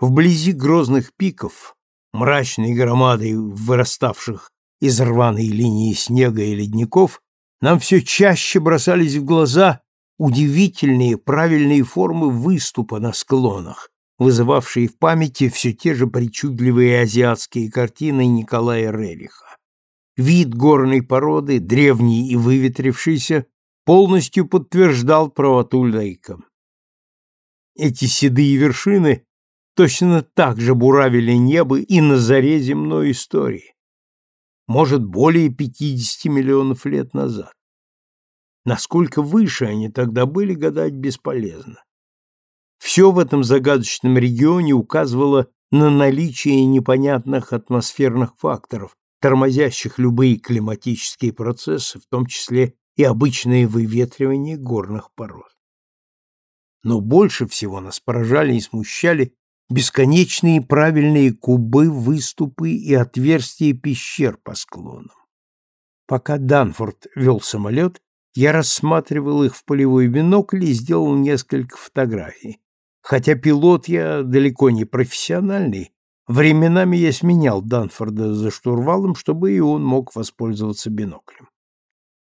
Вблизи грозных пиков, мрачной громадой выраставших из рваной линии снега и ледников, нам все чаще бросались в глаза удивительные правильные формы выступа на склонах, вызывавшие в памяти все те же причудливые азиатские картины Николая Рериха. Вид горной породы, древний и выветрившийся, полностью подтверждал правоту Лейка. Эти седые вершины точно так же буравили небо и на заре земной истории. Может, более 50 миллионов лет назад. Насколько выше они тогда были, гадать бесполезно. Все в этом загадочном регионе указывало на наличие непонятных атмосферных факторов, тормозящих любые климатические процессы, в том числе и обычное выветривание горных пород. Но больше всего нас поражали и смущали бесконечные правильные кубы, выступы и отверстия пещер по склонам. Пока Данфорд вел самолет, я рассматривал их в полевой бинокль и сделал несколько фотографий. Хотя пилот я далеко не профессиональный, временами я сменял Данфорда за штурвалом, чтобы и он мог воспользоваться биноклем.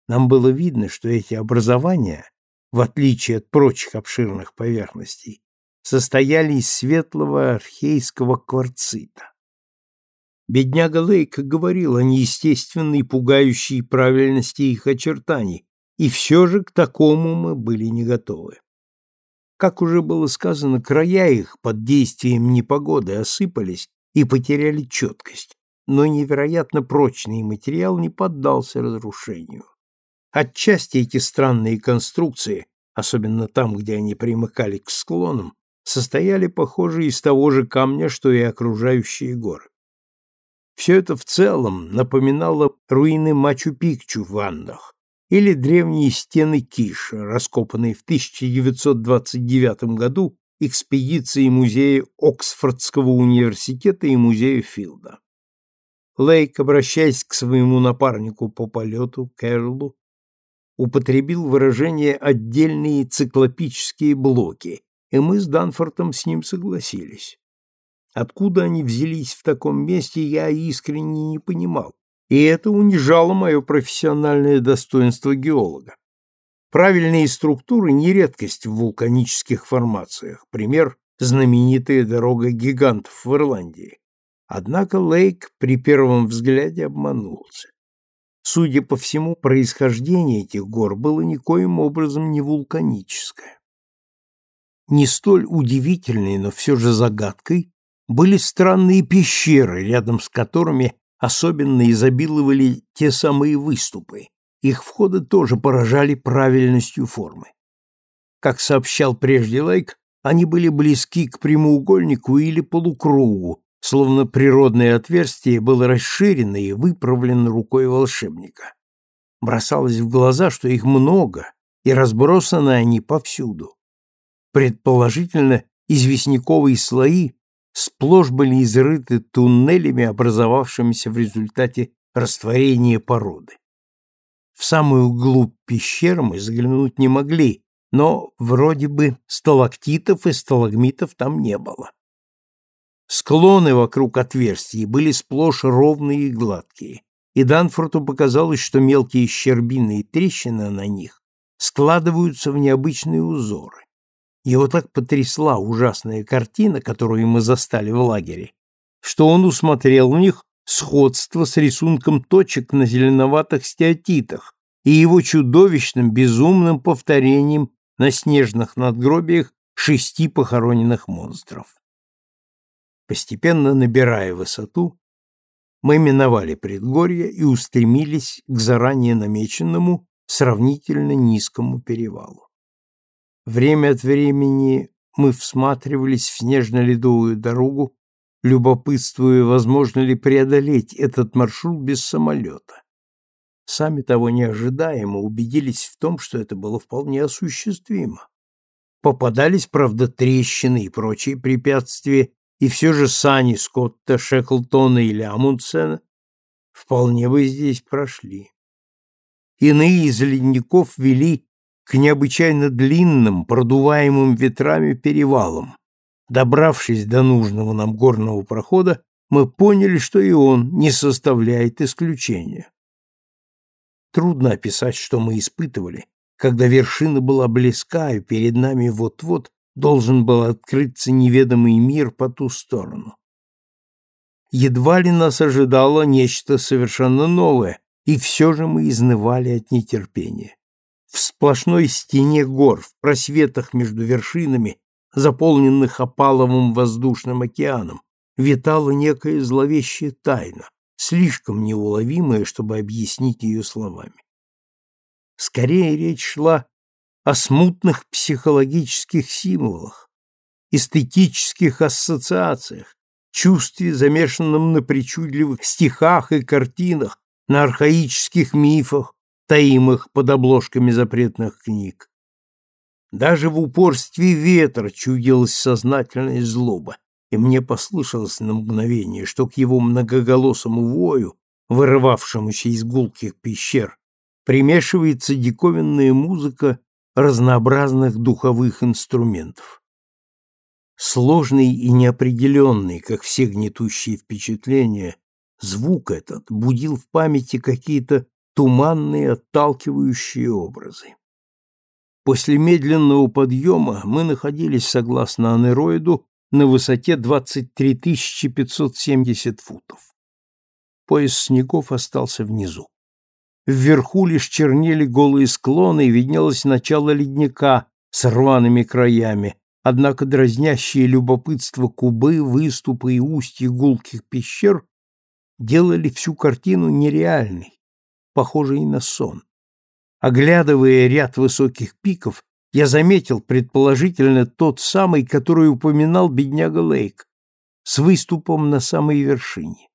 Нам было видно, что эти образования, в отличие от прочих обширных поверхностей, состояли из светлого архейского кварцита. Бедняга Лейка говорил о неестественной пугающей правильности их очертаний, и все же к такому мы были не готовы. Как уже было сказано, края их под действием непогоды осыпались и потеряли четкость, но невероятно прочный материал не поддался разрушению. Отчасти эти странные конструкции, особенно там, где они примыкали к склонам, состояли, похоже, из того же камня, что и окружающие горы. Все это в целом напоминало руины Мачу-Пикчу в Андах или древние стены Киша, раскопанные в 1929 году экспедицией музея Оксфордского университета и музея Филда. Лейк, обращаясь к своему напарнику по полету, Кэрлу, употребил выражение «отдельные циклопические блоки», и мы с Данфортом с ним согласились. Откуда они взялись в таком месте, я искренне не понимал, и это унижало мое профессиональное достоинство геолога. Правильные структуры не редкость в вулканических формациях, пример – знаменитая дорога гигантов в Ирландии. Однако Лейк при первом взгляде обманулся. Судя по всему, происхождение этих гор было никоим образом не вулканическое не столь удивительной, но все же загадкой, были странные пещеры, рядом с которыми особенно изобиловали те самые выступы. Их входы тоже поражали правильностью формы. Как сообщал прежде Лайк, они были близки к прямоугольнику или полукругу, словно природное отверстие было расширено и выправлено рукой волшебника. Бросалось в глаза, что их много, и разбросаны они повсюду. Предположительно, известняковые слои сплошь были изрыты туннелями, образовавшимися в результате растворения породы. В самую глубь пещер мы заглянуть не могли, но вроде бы сталактитов и сталагмитов там не было. Склоны вокруг отверстий были сплошь ровные и гладкие, и Данфорту показалось, что мелкие щербины и трещины на них складываются в необычные узоры. Его так потрясла ужасная картина, которую мы застали в лагере, что он усмотрел в них сходство с рисунком точек на зеленоватых стеатитах и его чудовищным безумным повторением на снежных надгробиях шести похороненных монстров. Постепенно набирая высоту, мы миновали предгорье и устремились к заранее намеченному сравнительно низкому перевалу. Время от времени мы всматривались в снежно-ледовую дорогу, любопытствуя, возможно ли преодолеть этот маршрут без самолета. Сами того не ожидая, мы убедились в том, что это было вполне осуществимо. Попадались, правда, трещины и прочие препятствия, и все же сани Скотта, Шеклтона или Амундсена вполне бы здесь прошли. Иные из ледников вели к необычайно длинным, продуваемым ветрами перевалам, Добравшись до нужного нам горного прохода, мы поняли, что и он не составляет исключения. Трудно описать, что мы испытывали, когда вершина была близка, и перед нами вот-вот должен был открыться неведомый мир по ту сторону. Едва ли нас ожидало нечто совершенно новое, и все же мы изнывали от нетерпения. В сплошной стене гор, в просветах между вершинами, заполненных опаловым воздушным океаном, витала некая зловещая тайна, слишком неуловимая, чтобы объяснить ее словами. Скорее речь шла о смутных психологических символах, эстетических ассоциациях, чувстве, замешанном на причудливых стихах и картинах, на архаических мифах, таимых под обложками запретных книг. Даже в упорстве ветра чудилась сознательная злоба, и мне послышалось на мгновение, что к его многоголосому вою, вырывавшемуся из гулких пещер, примешивается диковинная музыка разнообразных духовых инструментов. Сложный и неопределенный, как все гнетущие впечатления, звук этот будил в памяти какие-то туманные отталкивающие образы. После медленного подъема мы находились, согласно анероиду, на высоте 23 570 футов. Пояс снегов остался внизу. Вверху лишь чернели голые склоны и виднелось начало ледника с рваными краями, однако дразнящее любопытство кубы, выступы и устья гулких пещер делали всю картину нереальной, похожей на сон. Оглядывая ряд высоких пиков, я заметил, предположительно, тот самый, который упоминал бедняга Лейк, с выступом на самой вершине.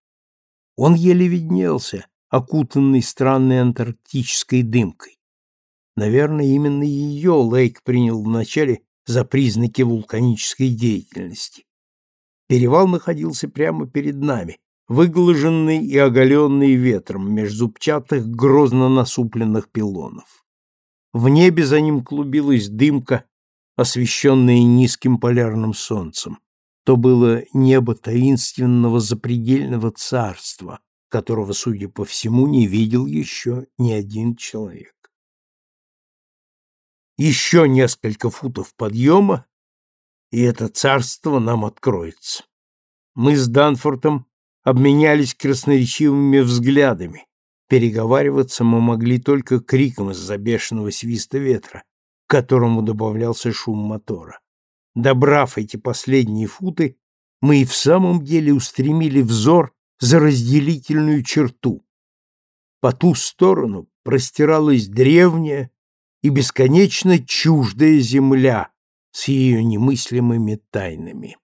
Он еле виднелся, окутанный странной антарктической дымкой. Наверное, именно ее Лейк принял вначале за признаки вулканической деятельности. Перевал находился прямо перед нами, выглаженный и оголенный ветром между зубчатых грозно насупленных пилонов. В небе за ним клубилась дымка, освещенная низким полярным солнцем. То было небо таинственного запредельного царства, которого, судя по всему, не видел еще ни один человек. Еще несколько футов подъема, и это царство нам откроется. Мы с Данфортом обменялись красноречивыми взглядами. Переговариваться мы могли только криком из-за бешеного свиста ветра, к которому добавлялся шум мотора. Добрав эти последние футы, мы и в самом деле устремили взор за разделительную черту. По ту сторону простиралась древняя, и бесконечно чуждая земля с ее немыслимыми тайнами.